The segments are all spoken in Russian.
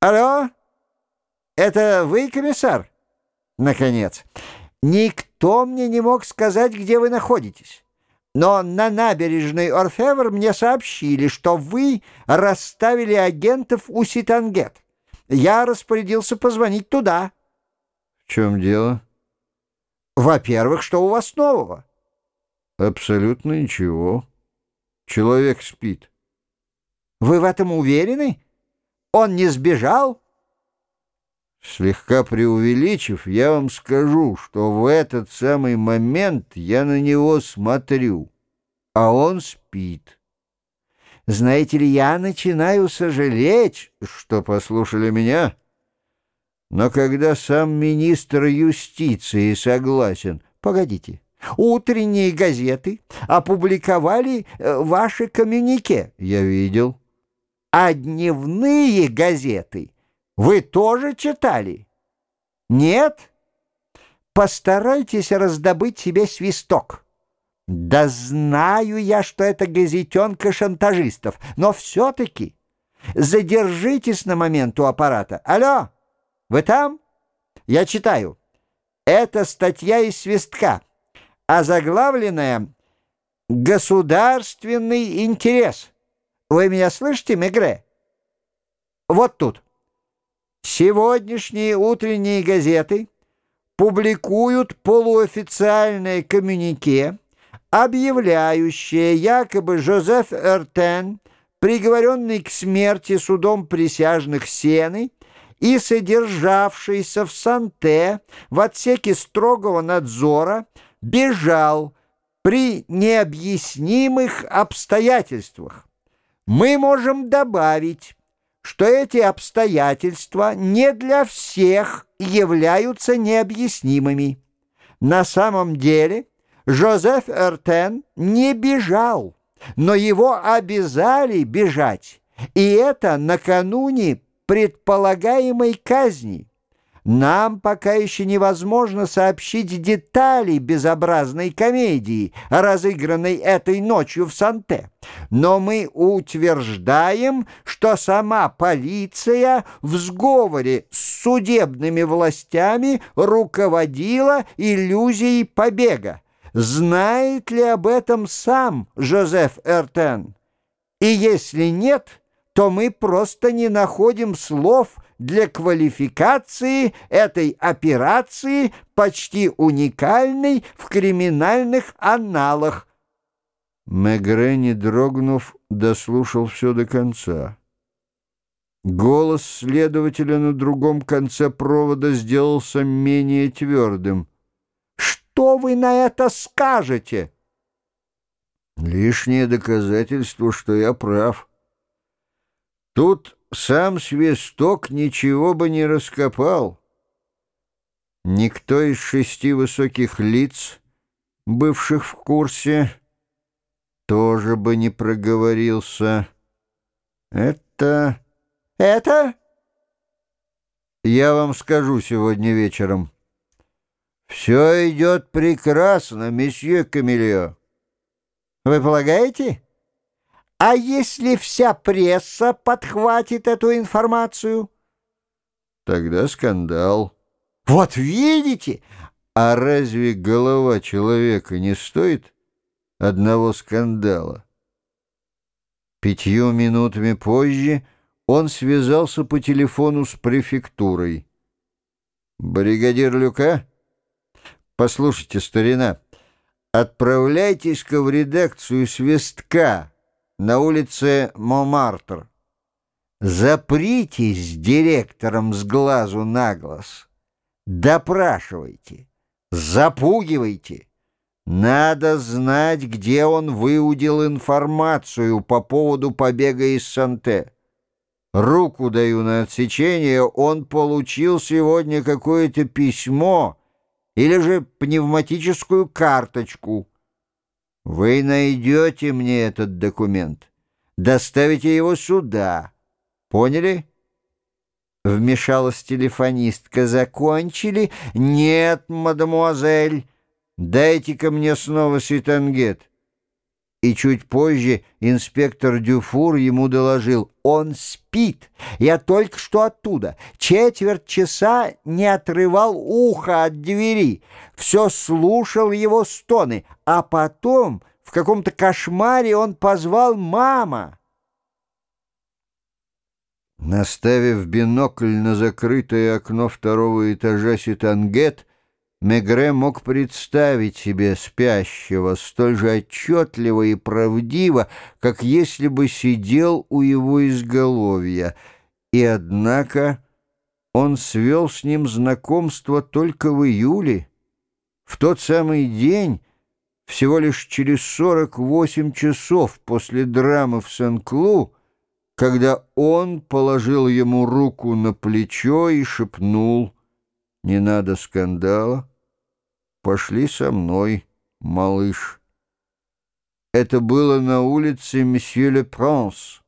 Алло? Это вы, комиссар? Наконец. Никто мне не мог сказать, где вы находитесь. Но на набережной Орфевр мне сообщили, что вы расставили агентов у Ситангет. Я распорядился позвонить туда. В чем дело? Во-первых, что у вас нового? Абсолютно ничего. Человек спит. Вы в этом уверены? Он не сбежал? Слегка преувеличив, я вам скажу, что в этот самый момент я на него смотрю, а он спит. Знаете ли, я начинаю сожалеть, что послушали меня. Но когда сам министр юстиции согласен... Погодите, утренние газеты опубликовали э, ваши коммюнике. Я видел. А дневные газеты вы тоже читали? Нет? Постарайтесь раздобыть себе свисток. Да знаю я, что это газетенка шантажистов, но все-таки задержитесь на момент у аппарата. Алло, вы там? Я читаю. Это статья из свистка, озаглавленная «Государственный интерес». Вы меня слышите, Мегре? Вот тут. Сегодняшние утренние газеты публикуют полуофициальное коммюнике, объявляющее якобы Жозеф Эртен, приговоренный к смерти судом присяжных Сены и содержавшийся в Санте в отсеке строгого надзора, бежал при необъяснимых обстоятельствах мы можем добавить, что эти обстоятельства не для всех являются необъяснимыми. На самом деле Жозеф Эртен не бежал, но его обязали бежать, и это накануне предполагаемой казни. Нам пока еще невозможно сообщить детали безобразной комедии, разыгранной этой ночью в Санте. Но мы утверждаем, что сама полиция в сговоре с судебными властями руководила иллюзией побега. Знает ли об этом сам Жозеф Эртен? И если нет, то мы просто не находим слов – для квалификации этой операции, почти уникальной в криминальных аналах. Мегре, не дрогнув, дослушал все до конца. Голос следователя на другом конце провода сделался менее твердым. «Что вы на это скажете?» «Лишнее доказательство, что я прав. Тут сам свисток ничего бы не раскопал. Никто из шести высоких лиц, бывших в курсе, тоже бы не проговорился. Это... Это? Я вам скажу сегодня вечером. Все идет прекрасно, месье Камильо. Вы полагаете? А если вся пресса подхватит эту информацию? Тогда скандал. Вот видите? А разве голова человека не стоит одного скандала? Пятью минутами позже он связался по телефону с префектурой. «Бригадир Люка? Послушайте, старина, отправляйтесь-ка в редакцию «Свистка» на улице Момартр. Запритесь директором с глазу на глаз. Допрашивайте, запугивайте. Надо знать, где он выудил информацию по поводу побега из Санте. Руку даю на отсечение, он получил сегодня какое-то письмо или же пневматическую карточку. Вы найдете мне этот документ, доставите его сюда. Поняли? Вмешалась телефонистка. Закончили? Нет, мадемуазель. Дайте-ка мне снова ситангет. И чуть позже инспектор Дюфур ему доложил, он спит. Я только что оттуда. Четверть часа не отрывал ухо от двери. Все слушал его стоны. А потом в каком-то кошмаре он позвал «мама». Наставив бинокль на закрытое окно второго этажа Ситангет, Мегре мог представить себе спящего столь же отчетливо и правдиво, как если бы сидел у его изголовья. И однако он свел с ним знакомство только в июле, в тот самый день, всего лишь через 48 часов после драмы в Сен-Клу, когда он положил ему руку на плечо и шепнул «Не надо скандала, Пошли со мной, малыш. Это было на улице Месье Ле Пранс,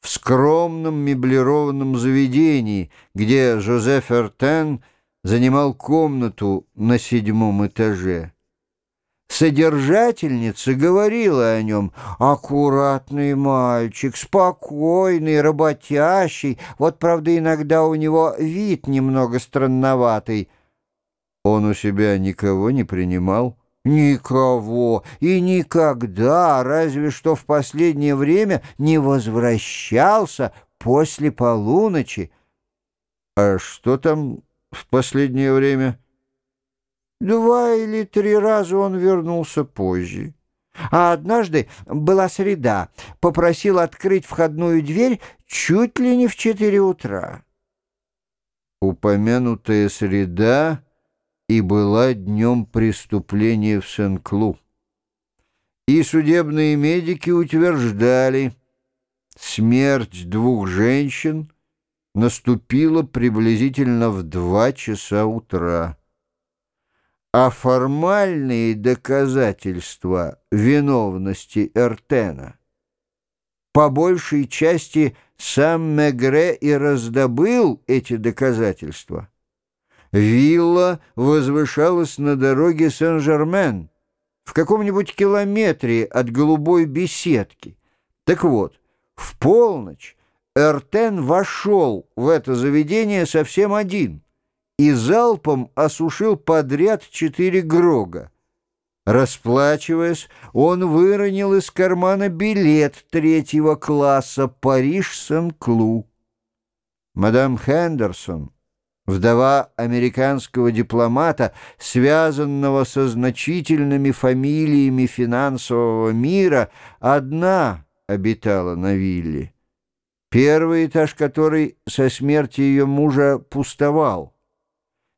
в скромном меблированном заведении, где Жозеф Эртен занимал комнату на седьмом этаже. Содержательница говорила о нем. Аккуратный мальчик, спокойный, работящий. Вот, правда, иногда у него вид немного странноватый. Он у себя никого не принимал? Никого и никогда, разве что в последнее время не возвращался после полуночи. А что там в последнее время? Два или три раза он вернулся позже. А однажды была среда, попросил открыть входную дверь чуть ли не в четыре утра. Упомянутая среда и была днем преступления в Сен-Клу. И судебные медики утверждали, смерть двух женщин наступила приблизительно в два часа утра. А формальные доказательства виновности Эртена по большей части сам Мегре и раздобыл эти доказательства – Вилла возвышалась на дороге Сен-Жермен, в каком-нибудь километре от голубой беседки. Так вот, в полночь Эртен вошел в это заведение совсем один и залпом осушил подряд четыре грога. Расплачиваясь, он выронил из кармана билет третьего класса Париж-Сен-Клу. Мадам Хендерсон Вдова американского дипломата, связанного со значительными фамилиями финансового мира, одна обитала на вилле, первый этаж которой со смерти ее мужа пустовал.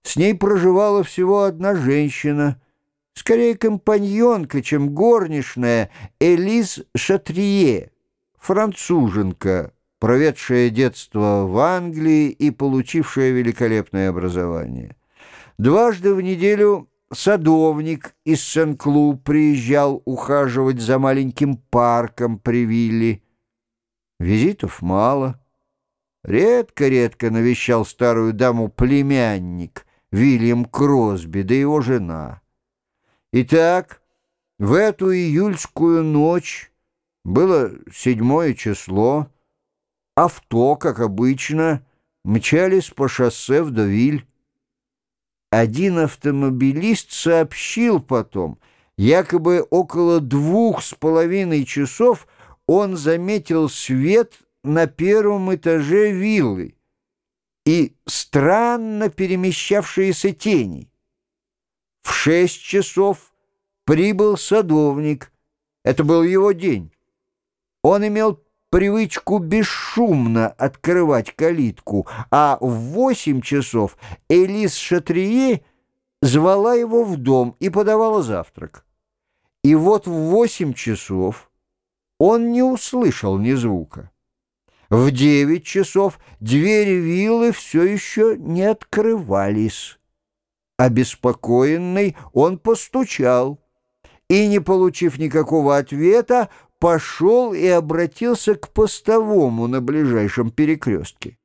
С ней проживала всего одна женщина, скорее компаньонка, чем горничная, Элис Шатрие, француженка, проведшая детство в Англии и получившая великолепное образование. Дважды в неделю садовник из Сен-Клу приезжал ухаживать за маленьким парком при вилле. Визитов мало. Редко-редко навещал старую даму племянник Вильям Кросби, да его жена. Итак, в эту июльскую ночь было седьмое число, Авто, как обычно, мчались по шоссе в Довиль. Один автомобилист сообщил потом, якобы около двух с половиной часов он заметил свет на первом этаже виллы и странно перемещавшиеся тени. В шесть часов прибыл садовник. Это был его день. Он имел привычку бесшумно открывать калитку, а в восемь часов Элис Шатрие звала его в дом и подавала завтрак. И вот в восемь часов он не услышал ни звука. В девять часов двери виллы все еще не открывались. Обеспокоенный он постучал и, не получив никакого ответа, пошел и обратился к постовому на ближайшем перекрестке.